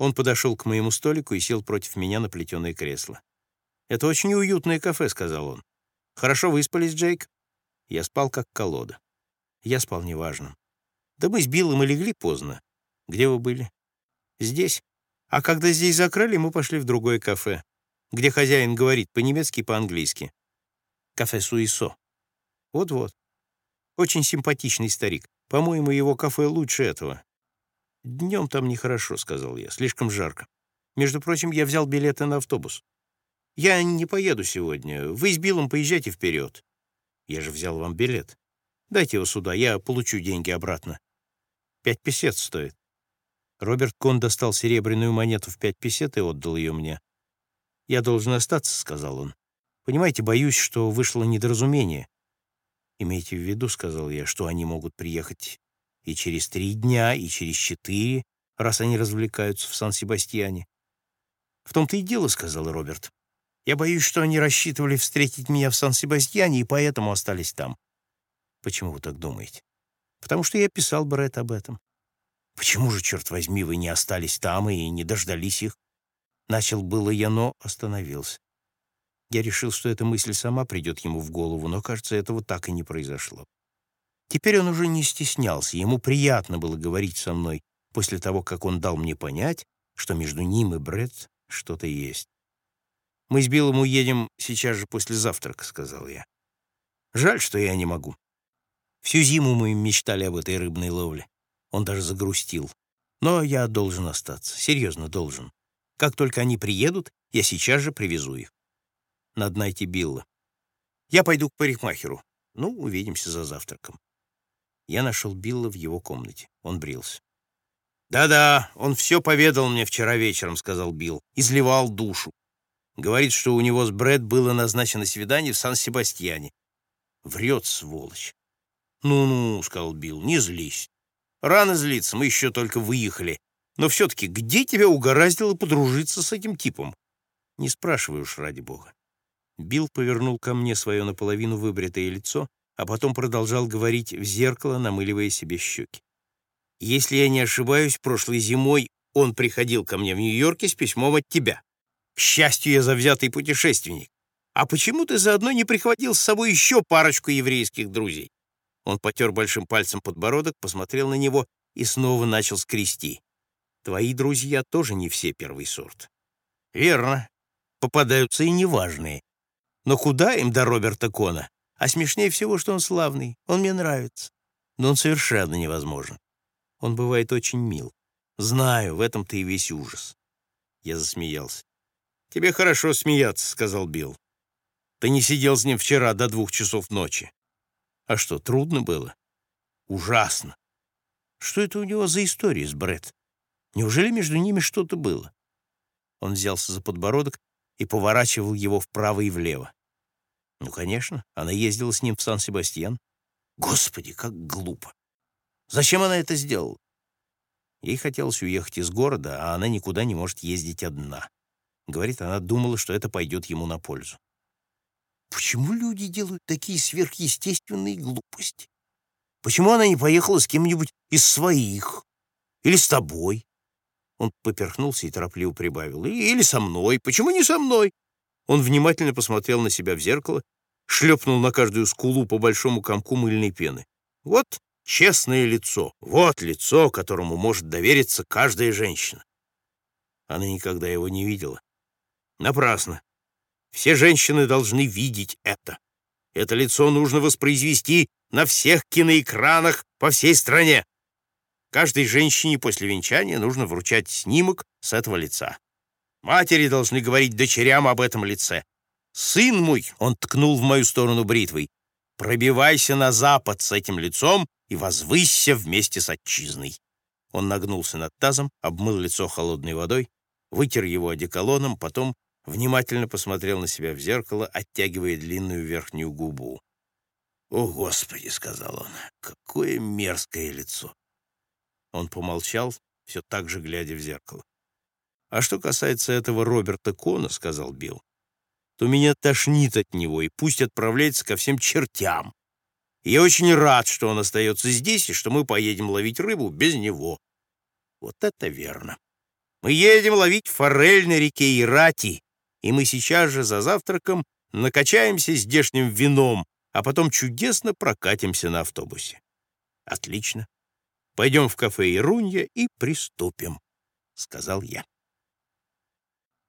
Он подошел к моему столику и сел против меня на плетеное кресло. «Это очень уютное кафе», — сказал он. «Хорошо выспались, Джейк?» Я спал как колода. Я спал неважно. Да мы с Биллом и легли поздно. Где вы были? Здесь. А когда здесь закрыли, мы пошли в другое кафе, где хозяин говорит по-немецки и по-английски. Кафе Суисо. Вот-вот. Очень симпатичный старик. По-моему, его кафе лучше этого. Днем там нехорошо, сказал я. Слишком жарко. Между прочим, я взял билеты на автобус. Я не поеду сегодня. Вы с Биллом поезжайте вперед. Я же взял вам билет. Дайте его сюда, я получу деньги обратно. Пять песет стоит. Роберт Кон достал серебряную монету в пять песет и отдал ее мне. «Я должен остаться», — сказал он. «Понимаете, боюсь, что вышло недоразумение». «Имейте в виду», — сказал я, — «что они могут приехать и через три дня, и через четыре, раз они развлекаются в Сан-Себастьяне». «В том-то и дело», — сказал Роберт. Я боюсь, что они рассчитывали встретить меня в Сан-Себастьяне и поэтому остались там. Почему вы так думаете? Потому что я писал Брэд об этом. Почему же, черт возьми, вы не остались там и не дождались их? Начал было я, но остановился. Я решил, что эта мысль сама придет ему в голову, но, кажется, этого так и не произошло. Теперь он уже не стеснялся, ему приятно было говорить со мной после того, как он дал мне понять, что между ним и Брэд что-то есть. «Мы с Биллом уедем сейчас же после завтрака», — сказал я. «Жаль, что я не могу. Всю зиму мы мечтали об этой рыбной ловле. Он даже загрустил. Но я должен остаться, серьезно должен. Как только они приедут, я сейчас же привезу их. Надо найти Билла. Я пойду к парикмахеру. Ну, увидимся за завтраком. Я нашел Билла в его комнате. Он брился. «Да-да, он все поведал мне вчера вечером», — сказал Билл. «Изливал душу. Говорит, что у него с Брэд было назначено свидание в Сан-Себастьяне. Врет, сволочь. «Ну-ну», — сказал Билл, — «не злись. Рано злиться, мы еще только выехали. Но все-таки где тебя угораздило подружиться с этим типом?» «Не спрашивай уж, ради бога». Билл повернул ко мне свое наполовину выбритое лицо, а потом продолжал говорить в зеркало, намыливая себе щеки. «Если я не ошибаюсь, прошлой зимой он приходил ко мне в Нью-Йорке с письмом от тебя. К счастью, я завзятый путешественник. А почему ты заодно не прихватил с собой еще парочку еврейских друзей?» Он потер большим пальцем подбородок, посмотрел на него и снова начал скрести. «Твои друзья тоже не все первый сорт». «Верно. Попадаются и неважные. Но куда им до Роберта Кона? А смешнее всего, что он славный. Он мне нравится. Но он совершенно невозможен. Он бывает очень мил. Знаю, в этом-то и весь ужас». Я засмеялся. «Тебе хорошо смеяться», — сказал Билл. «Ты не сидел с ним вчера до двух часов ночи». «А что, трудно было?» «Ужасно. Что это у него за история с Бред? Неужели между ними что-то было?» Он взялся за подбородок и поворачивал его вправо и влево. «Ну, конечно, она ездила с ним в Сан-Себастьян. Господи, как глупо! Зачем она это сделала?» Ей хотелось уехать из города, а она никуда не может ездить одна. Говорит, она думала, что это пойдет ему на пользу. Почему люди делают такие сверхъестественные глупости? Почему она не поехала с кем-нибудь из своих? Или с тобой? Он поперхнулся и торопливо прибавил. Или со мной. Почему не со мной? Он внимательно посмотрел на себя в зеркало, шлепнул на каждую скулу по большому комку мыльной пены. Вот честное лицо. Вот лицо, которому может довериться каждая женщина. Она никогда его не видела. Напрасно. Все женщины должны видеть это. Это лицо нужно воспроизвести на всех киноэкранах по всей стране. Каждой женщине после венчания нужно вручать снимок с этого лица. Матери должны говорить дочерям об этом лице. «Сын мой», — он ткнул в мою сторону бритвой, «пробивайся на запад с этим лицом и возвысься вместе с отчизной». Он нагнулся над тазом, обмыл лицо холодной водой, вытер его одеколоном, потом внимательно посмотрел на себя в зеркало, оттягивая длинную верхнюю губу. «О, Господи!» — сказал он. «Какое мерзкое лицо!» Он помолчал, все так же глядя в зеркало. А что касается этого Роберта Кона, сказал Билл, то меня тошнит от него, и пусть отправляется ко всем чертям. Я очень рад, что он остается здесь, и что мы поедем ловить рыбу без него. Вот это верно. Мы едем ловить форель на реке Ирати, и мы сейчас же за завтраком накачаемся здешним вином, а потом чудесно прокатимся на автобусе. Отлично. Пойдем в кафе Ирунья и приступим, — сказал я.